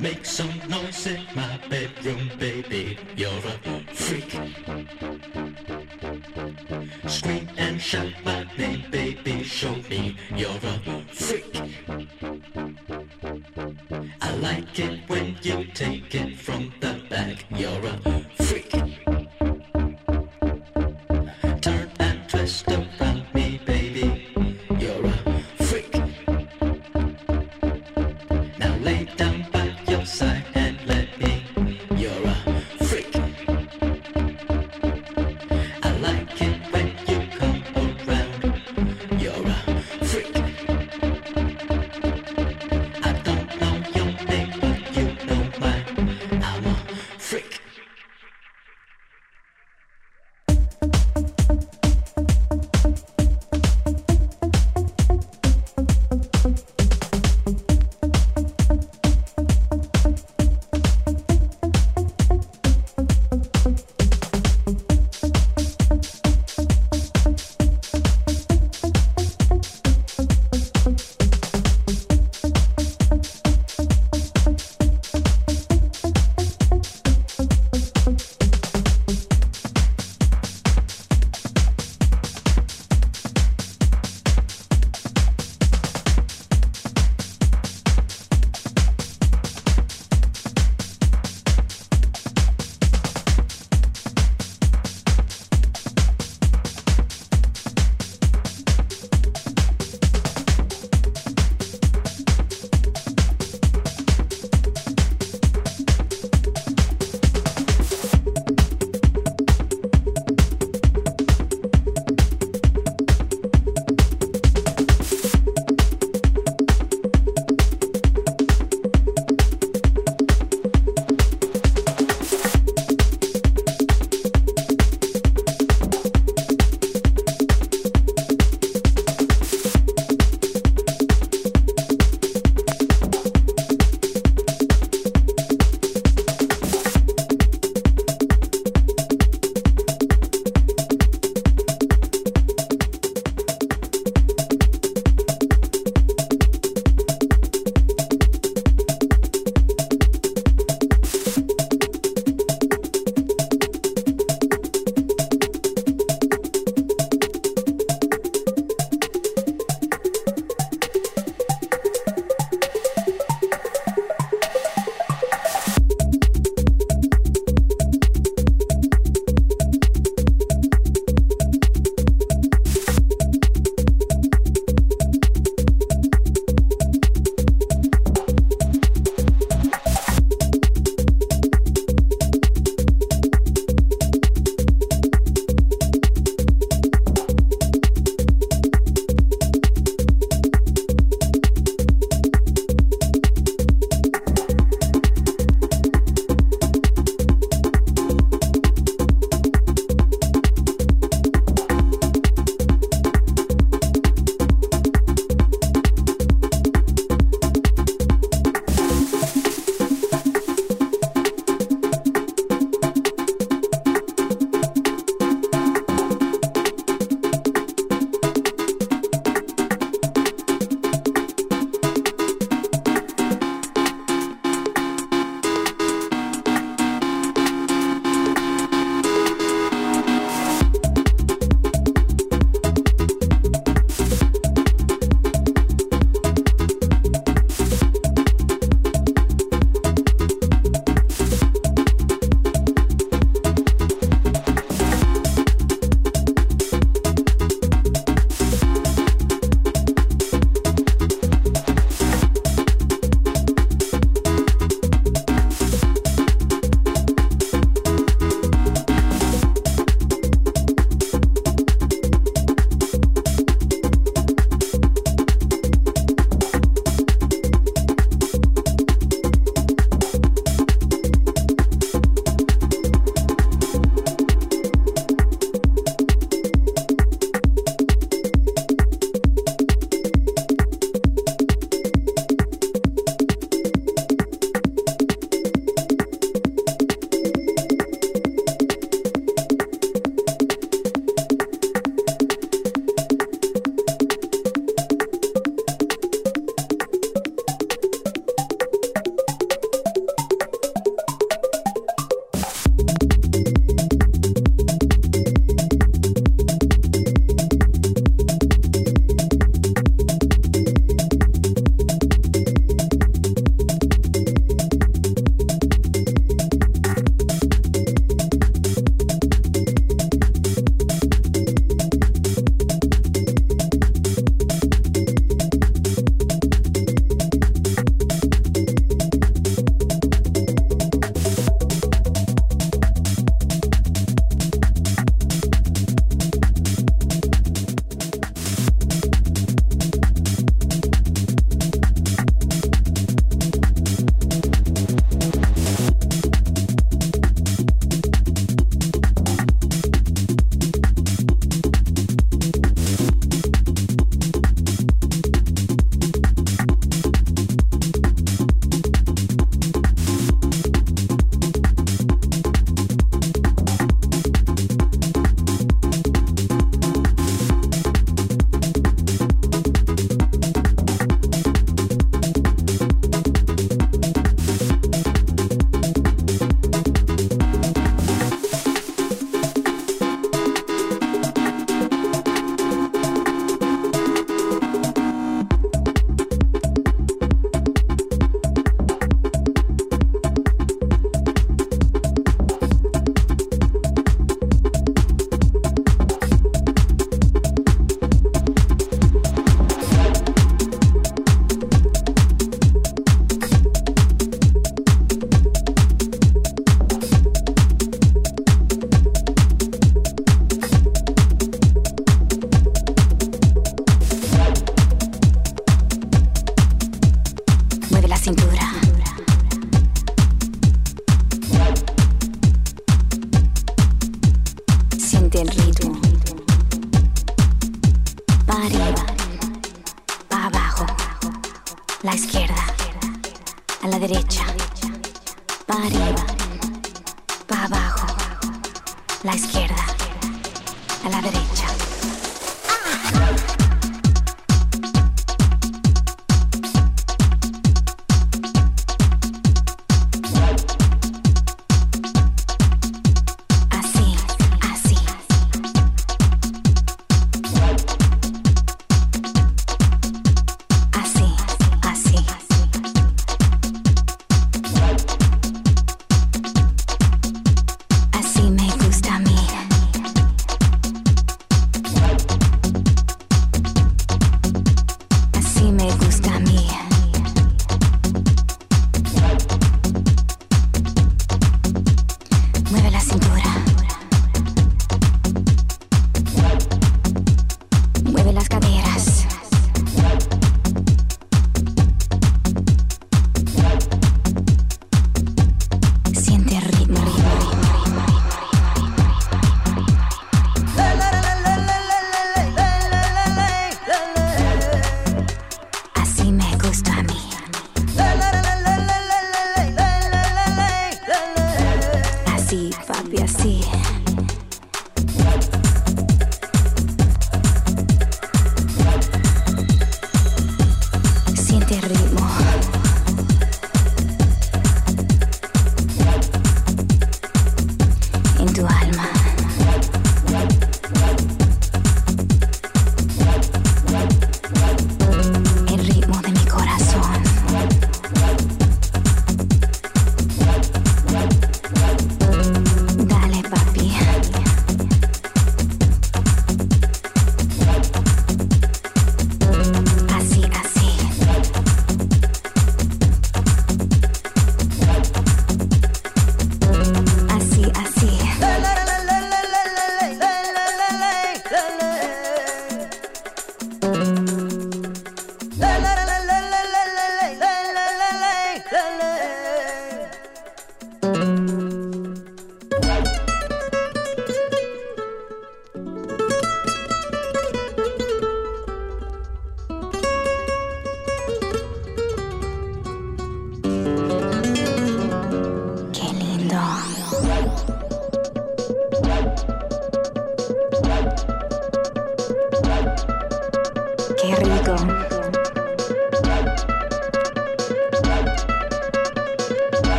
Make some noise in my bedroom, baby. You're a freak. Scream and shout my name, baby. Show me you're a freak. I like it when you take it from the back. You're a freak.